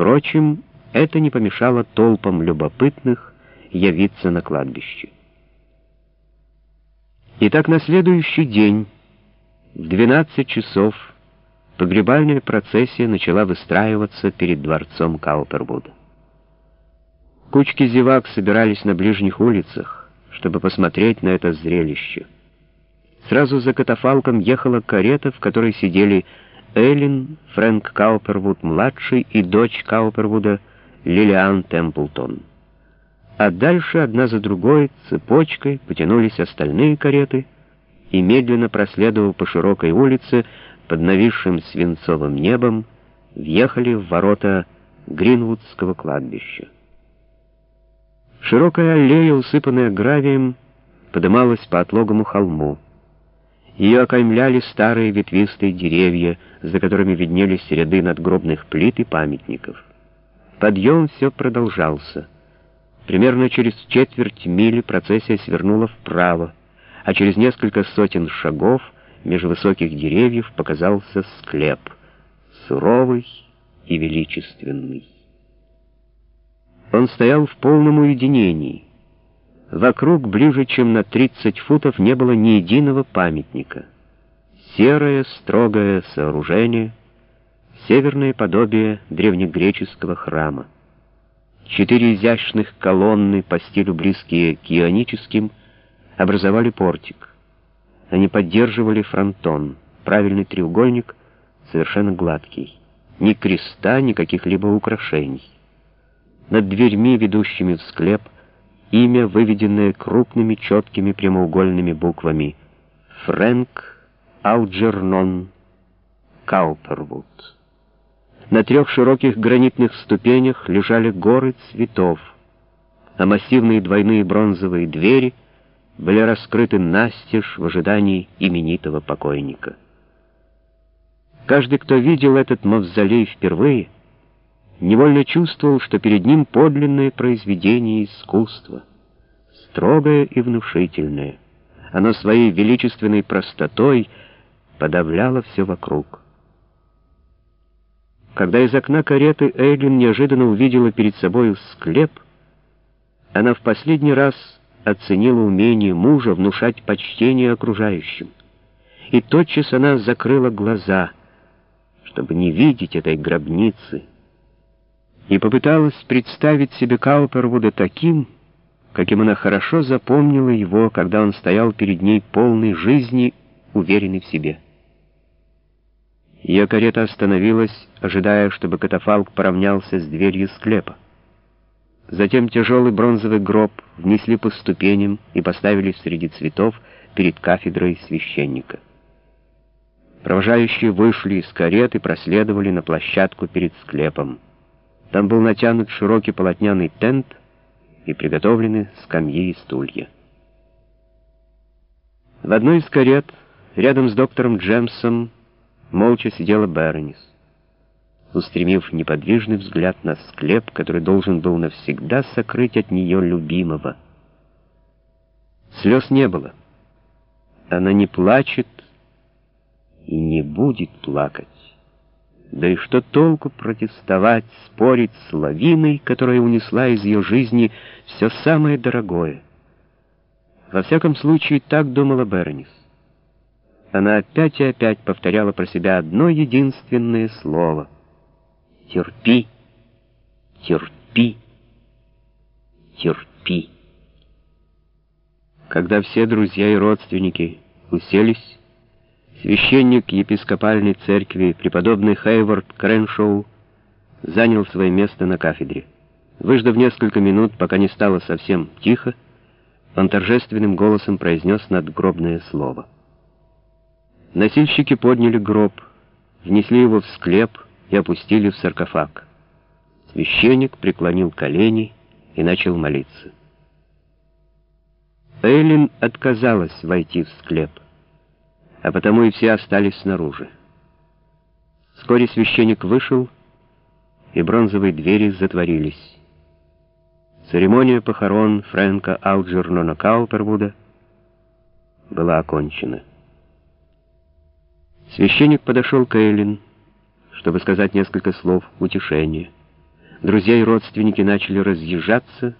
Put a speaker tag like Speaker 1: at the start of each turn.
Speaker 1: Впрочем, это не помешало толпам любопытных явиться на кладбище. Итак, на следующий день, в 12 часов, погребальная процессия начала выстраиваться перед дворцом Каупервуда. Кучки зевак собирались на ближних улицах, чтобы посмотреть на это зрелище. Сразу за катафалком ехала карета, в которой сидели Эллен, Фрэнк Каупервуд-младший и дочь Каупервуда Лилиан Темплтон. А дальше одна за другой цепочкой потянулись остальные кареты, и медленно проследовав по широкой улице под нависшим свинцовым небом, въехали в ворота Гринвудского кладбища. Широкая аллея, усыпанная гравием, подымалась по отлогому холму. Ее окаймляли старые ветвистые деревья, за которыми виднелись ряды надгробных плит и памятников. Подъем все продолжался. Примерно через четверть мили процессия свернула вправо, а через несколько сотен шагов между высоких деревьев показался склеп, суровый и величественный. Он стоял в полном уединении. Вокруг ближе, чем на 30 футов, не было ни единого памятника. Серое, строгое сооружение, северное подобие древнегреческого храма. Четыре изящных колонны по стилю близкие к ионическим образовали портик. Они поддерживали фронтон, правильный треугольник, совершенно гладкий. Ни креста, ни каких-либо украшений. Над дверьми, ведущими в склеп, имя, выведенное крупными четкими прямоугольными буквами «Фрэнк Алджернон Каупервуд». На трех широких гранитных ступенях лежали горы цветов, а массивные двойные бронзовые двери были раскрыты настежь в ожидании именитого покойника. Каждый, кто видел этот мавзолей впервые, — невольно чувствовал, что перед ним подлинное произведение искусства, строгое и внушительное. Оно своей величественной простотой подавляло все вокруг. Когда из окна кареты Эйлин неожиданно увидела перед собой склеп, она в последний раз оценила умение мужа внушать почтение окружающим. И тотчас она закрыла глаза, чтобы не видеть этой гробницы, и попыталась представить себе Каупервуда таким, каким она хорошо запомнила его, когда он стоял перед ней полной жизни, уверенный в себе. Ее карета остановилась, ожидая, чтобы катафалк поравнялся с дверью склепа. Затем тяжелый бронзовый гроб внесли по ступеням и поставили среди цветов перед кафедрой священника. Провожающие вышли из кареты и проследовали на площадку перед склепом. Там был натянут широкий полотняный тент и приготовлены скамьи и стулья. В одной из карет, рядом с доктором Джемсом, молча сидела Бернис, устремив неподвижный взгляд на склеп, который должен был навсегда сокрыть от нее любимого. Слез не было. Она не плачет и не будет плакать. Да и что толку протестовать, спорить с лавиной, которая унесла из ее жизни все самое дорогое? Во всяком случае, так думала Бернис. Она опять и опять повторяла про себя одно единственное слово. «Терпи, терпи, терпи». Когда все друзья и родственники уселись, Священник епископальной церкви, преподобный Хейвард Креншоу, занял свое место на кафедре. Выждав несколько минут, пока не стало совсем тихо, он торжественным голосом произнес надгробное слово. Носильщики подняли гроб, внесли его в склеп и опустили в саркофаг. Священник преклонил колени и начал молиться. Эйлин отказалась войти в склеп а потому и все остались снаружи. Вскоре священник вышел, и бронзовые двери затворились. Церемония похорон Фрэнка Алджернона Каупервуда была окончена. Священник подошел к Эйлин, чтобы сказать несколько слов утешения. Друзья и родственники начали разъезжаться,